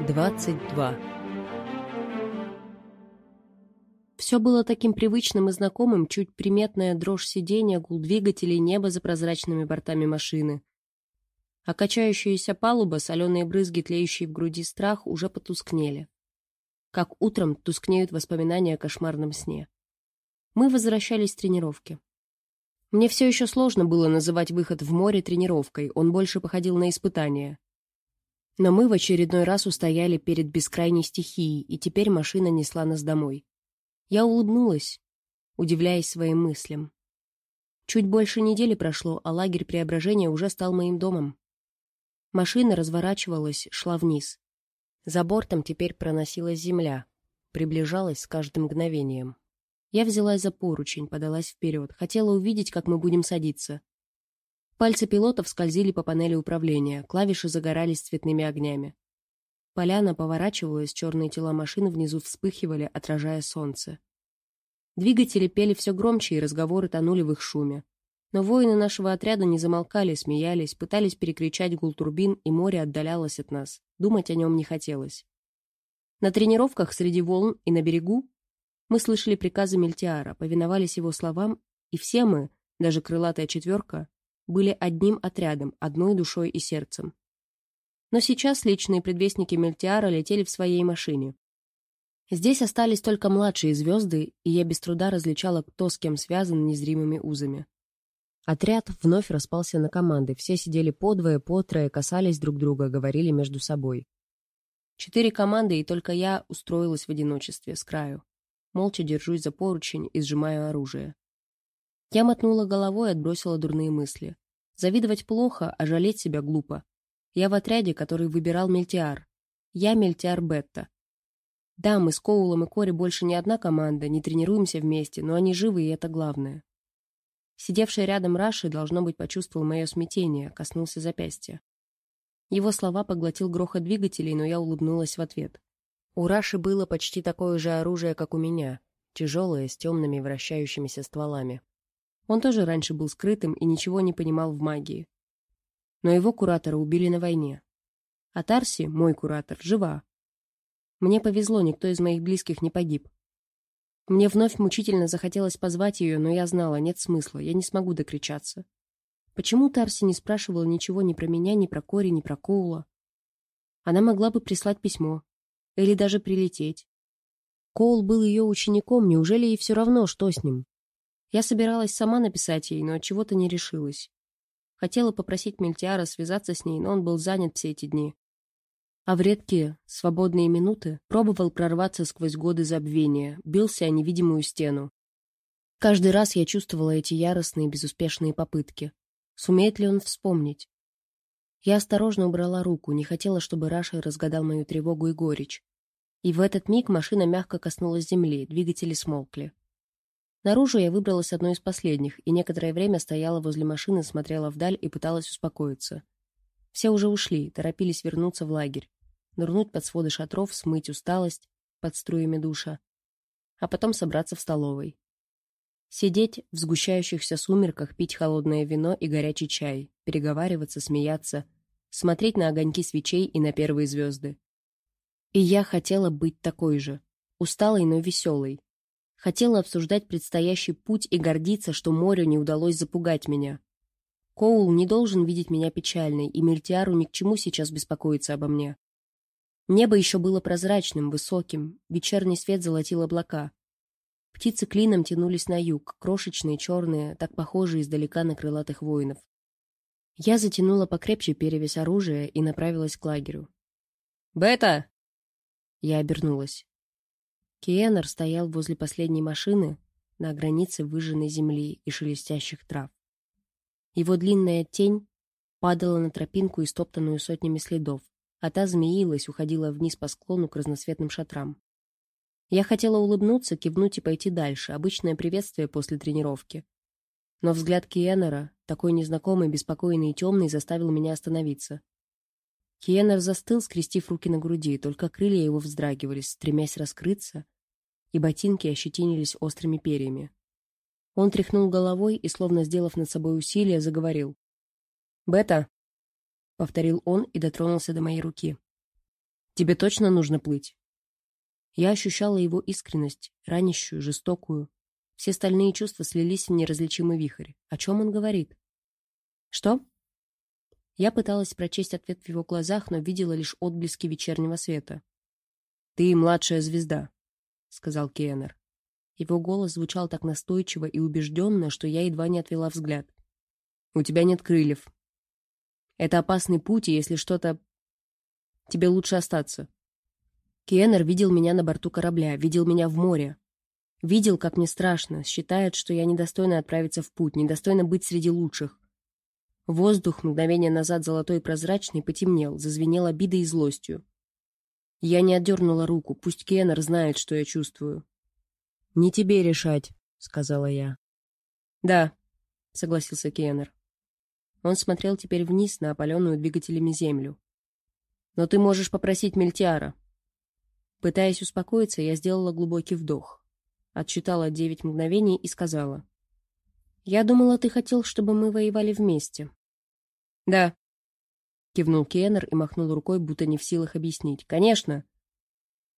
22 Все было таким привычным и знакомым, чуть приметная дрожь сиденья, гул двигателей, небо за прозрачными бортами машины. А качающаяся палуба, соленые брызги, тлеющие в груди страх, уже потускнели. Как утром тускнеют воспоминания о кошмарном сне. Мы возвращались с тренировки. Мне все еще сложно было называть выход в море тренировкой, он больше походил на испытание. Но мы в очередной раз устояли перед бескрайней стихией, и теперь машина несла нас домой. Я улыбнулась, удивляясь своим мыслям. Чуть больше недели прошло, а лагерь преображения уже стал моим домом. Машина разворачивалась, шла вниз. За бортом теперь проносилась земля, приближалась с каждым мгновением. Я взялась за поручень, подалась вперед. Хотела увидеть, как мы будем садиться. Пальцы пилотов скользили по панели управления, клавиши загорались цветными огнями. Поляна поворачивалась, черные тела машин внизу вспыхивали, отражая солнце. Двигатели пели все громче, и разговоры тонули в их шуме. Но воины нашего отряда не замолкали, смеялись, пытались перекричать гул турбин, и море отдалялось от нас. Думать о нем не хотелось. На тренировках среди волн и на берегу мы слышали приказы Мельтиара, повиновались его словам, и все мы, даже крылатая четверка, были одним отрядом, одной душой и сердцем. Но сейчас личные предвестники Мельтиара летели в своей машине. Здесь остались только младшие звезды, и я без труда различала, кто с кем связан незримыми узами. Отряд вновь распался на команды, все сидели по двое, по трое, касались друг друга, говорили между собой. Четыре команды, и только я устроилась в одиночестве, с краю. Молча держусь за поручень и сжимаю оружие. Я мотнула головой и отбросила дурные мысли. Завидовать плохо, а жалеть себя глупо. Я в отряде, который выбирал Мельтиар. Я Мельтиар Бетта. Да, мы с Коулом и Кори больше не одна команда, не тренируемся вместе, но они живы, и это главное. Сидевший рядом Раши, должно быть, почувствовал мое смятение, коснулся запястья. Его слова поглотил грохот двигателей, но я улыбнулась в ответ. У Раши было почти такое же оружие, как у меня, тяжелое, с темными вращающимися стволами. Он тоже раньше был скрытым и ничего не понимал в магии. Но его куратора убили на войне. А Тарси, мой куратор, жива. Мне повезло, никто из моих близких не погиб. Мне вновь мучительно захотелось позвать ее, но я знала, нет смысла, я не смогу докричаться. Почему Тарси не спрашивала ничего ни про меня, ни про Кори, ни про Коула? Она могла бы прислать письмо, или даже прилететь. Коул был ее учеником, неужели ей все равно, что с ним? Я собиралась сама написать ей, но от чего-то не решилась. Хотела попросить Мельтиара связаться с ней, но он был занят все эти дни. А в редкие, свободные минуты пробовал прорваться сквозь годы забвения, бился о невидимую стену. Каждый раз я чувствовала эти яростные, безуспешные попытки. Сумеет ли он вспомнить? Я осторожно убрала руку, не хотела, чтобы Раша разгадал мою тревогу и горечь. И в этот миг машина мягко коснулась земли, двигатели смолкли. Наружу я выбралась одной из последних, и некоторое время стояла возле машины, смотрела вдаль и пыталась успокоиться. Все уже ушли, торопились вернуться в лагерь, нырнуть под своды шатров, смыть усталость под струями душа, а потом собраться в столовой. Сидеть в сгущающихся сумерках, пить холодное вино и горячий чай, переговариваться, смеяться, смотреть на огоньки свечей и на первые звезды. И я хотела быть такой же, усталой, но веселой. Хотела обсуждать предстоящий путь и гордиться, что морю не удалось запугать меня. Коул не должен видеть меня печальной, и Мельтиару ни к чему сейчас беспокоиться обо мне. Небо еще было прозрачным, высоким, вечерний свет золотил облака. Птицы клином тянулись на юг, крошечные, черные, так похожие издалека на крылатых воинов. Я затянула покрепче перевес оружия и направилась к лагерю. «Бета!» Я обернулась. Киенер стоял возле последней машины на границе выжженной земли и шелестящих трав. Его длинная тень падала на тропинку, истоптанную сотнями следов, а та змеилась, уходила вниз по склону к разноцветным шатрам. Я хотела улыбнуться, кивнуть и пойти дальше, обычное приветствие после тренировки. Но взгляд Киенера, такой незнакомый, беспокойный и темный, заставил меня остановиться. Киенер застыл, скрестив руки на груди, только крылья его вздрагивались, стремясь раскрыться, и ботинки ощетинились острыми перьями. Он тряхнул головой и, словно сделав над собой усилие, заговорил. «Бета!» — повторил он и дотронулся до моей руки. Тебе точно нужно плыть?» Я ощущала его искренность, ранящую, жестокую. Все остальные чувства слились в неразличимый вихрь. О чем он говорит? «Что?» Я пыталась прочесть ответ в его глазах, но видела лишь отблески вечернего света. «Ты младшая звезда», — сказал Кеннер. Его голос звучал так настойчиво и убежденно, что я едва не отвела взгляд. «У тебя нет крыльев. Это опасный путь, и если что-то... Тебе лучше остаться». Кеннер видел меня на борту корабля, видел меня в море. Видел, как мне страшно, считает, что я недостойна отправиться в путь, недостойна быть среди лучших. Воздух, мгновение назад золотой и прозрачный, потемнел, зазвенел обидой и злостью. Я не отдернула руку, пусть Кеннер знает, что я чувствую. «Не тебе решать», — сказала я. «Да», — согласился Кеннер. Он смотрел теперь вниз на опаленную двигателями землю. «Но ты можешь попросить Мельтиара». Пытаясь успокоиться, я сделала глубокий вдох. Отсчитала девять мгновений и сказала. «Я думала, ты хотел, чтобы мы воевали вместе». «Да», — кивнул Кеннер и махнул рукой, будто не в силах объяснить. «Конечно.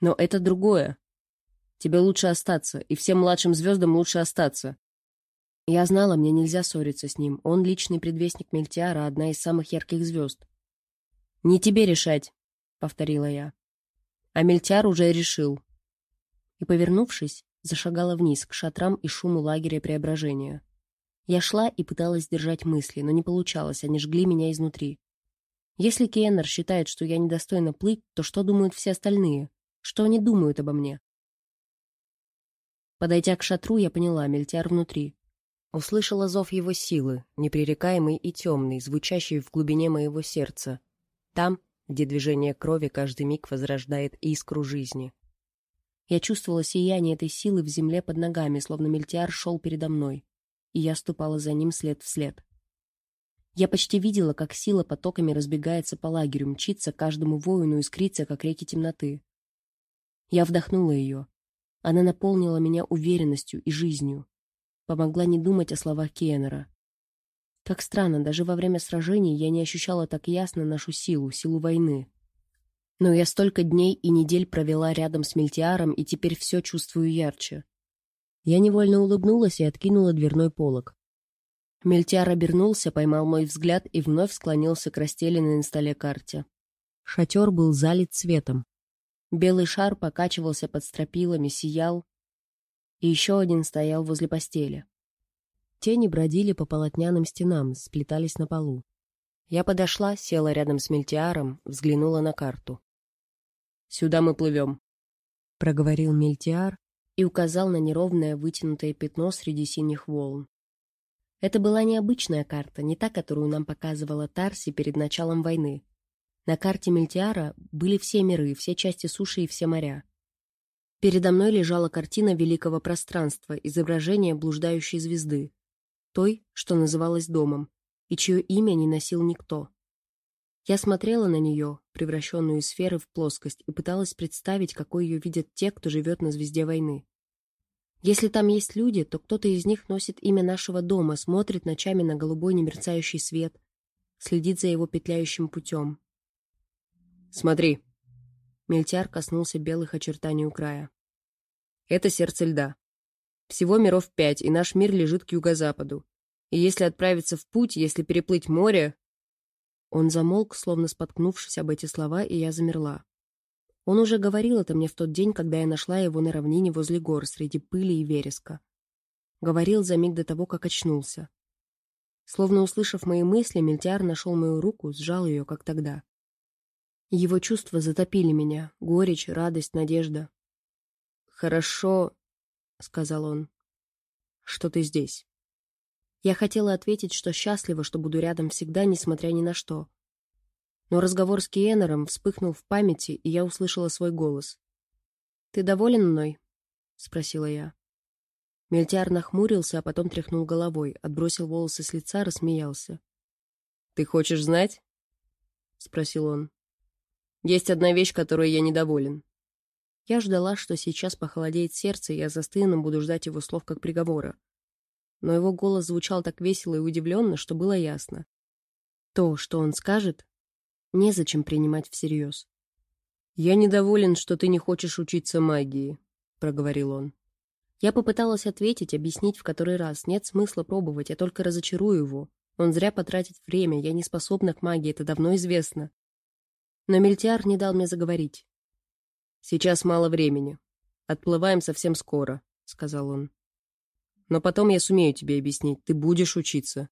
Но это другое. Тебе лучше остаться, и всем младшим звездам лучше остаться. Я знала, мне нельзя ссориться с ним. Он личный предвестник Мельтиара, одна из самых ярких звезд. «Не тебе решать», — повторила я. А Мельтиар уже решил. И, повернувшись, зашагала вниз, к шатрам и шуму лагеря преображения. Я шла и пыталась держать мысли, но не получалось, они жгли меня изнутри. Если Кеннер считает, что я недостойна плыть, то что думают все остальные? Что они думают обо мне? Подойдя к шатру, я поняла, Мельтяр внутри. Услышала зов его силы, непререкаемый и темный, звучащий в глубине моего сердца. Там, где движение крови каждый миг возрождает искру жизни. Я чувствовала сияние этой силы в земле под ногами, словно Мельтиар шел передо мной, и я ступала за ним след в след. Я почти видела, как сила потоками разбегается по лагерю, мчится каждому воину, искрится, как реки темноты. Я вдохнула ее, она наполнила меня уверенностью и жизнью. Помогла не думать о словах Кеннера. Как странно, даже во время сражений я не ощущала так ясно нашу силу, силу войны. Но я столько дней и недель провела рядом с Мельтиаром, и теперь все чувствую ярче. Я невольно улыбнулась и откинула дверной полог. Мельтиар обернулся, поймал мой взгляд и вновь склонился к расстеленной на столе карте. Шатер был залит светом. Белый шар покачивался под стропилами, сиял, и еще один стоял возле постели. Тени бродили по полотняным стенам, сплетались на полу. Я подошла, села рядом с Мельтиаром, взглянула на карту. «Сюда мы плывем», — проговорил Мельтиар и указал на неровное вытянутое пятно среди синих волн. Это была необычная карта, не та, которую нам показывала Тарси перед началом войны. На карте Мельтиара были все миры, все части суши и все моря. Передо мной лежала картина великого пространства, изображение блуждающей звезды, той, что называлась домом, и чье имя не носил никто. Я смотрела на нее, превращенную из сферы в плоскость, и пыталась представить, какой ее видят те, кто живет на звезде войны. Если там есть люди, то кто-то из них носит имя нашего дома, смотрит ночами на голубой немерцающий свет, следит за его петляющим путем, Смотри. Мельтяр коснулся белых очертаний у края. Это сердце льда. Всего миров пять, и наш мир лежит к юго-западу. И если отправиться в путь, если переплыть море... Он замолк, словно споткнувшись об эти слова, и я замерла. Он уже говорил это мне в тот день, когда я нашла его на равнине возле гор, среди пыли и вереска. Говорил за миг до того, как очнулся. Словно услышав мои мысли, Мельтяр нашел мою руку, сжал ее, как тогда. Его чувства затопили меня. Горечь, радость, надежда. «Хорошо», — сказал он, — «что ты здесь». Я хотела ответить, что счастлива, что буду рядом всегда, несмотря ни на что. Но разговор с Киенером вспыхнул в памяти, и я услышала свой голос. «Ты доволен мной?» — спросила я. Мельтяр нахмурился, а потом тряхнул головой, отбросил волосы с лица, рассмеялся. «Ты хочешь знать?» — спросил он. Есть одна вещь, которой я недоволен. Я ждала, что сейчас похолодеет сердце, и я застыну, буду ждать его слов как приговора. Но его голос звучал так весело и удивленно, что было ясно. То, что он скажет, незачем принимать всерьез. «Я недоволен, что ты не хочешь учиться магии», — проговорил он. Я попыталась ответить, объяснить в который раз. Нет смысла пробовать, я только разочарую его. Он зря потратит время, я не способна к магии, это давно известно. Но Мельтиар не дал мне заговорить. «Сейчас мало времени. Отплываем совсем скоро», — сказал он. «Но потом я сумею тебе объяснить, ты будешь учиться.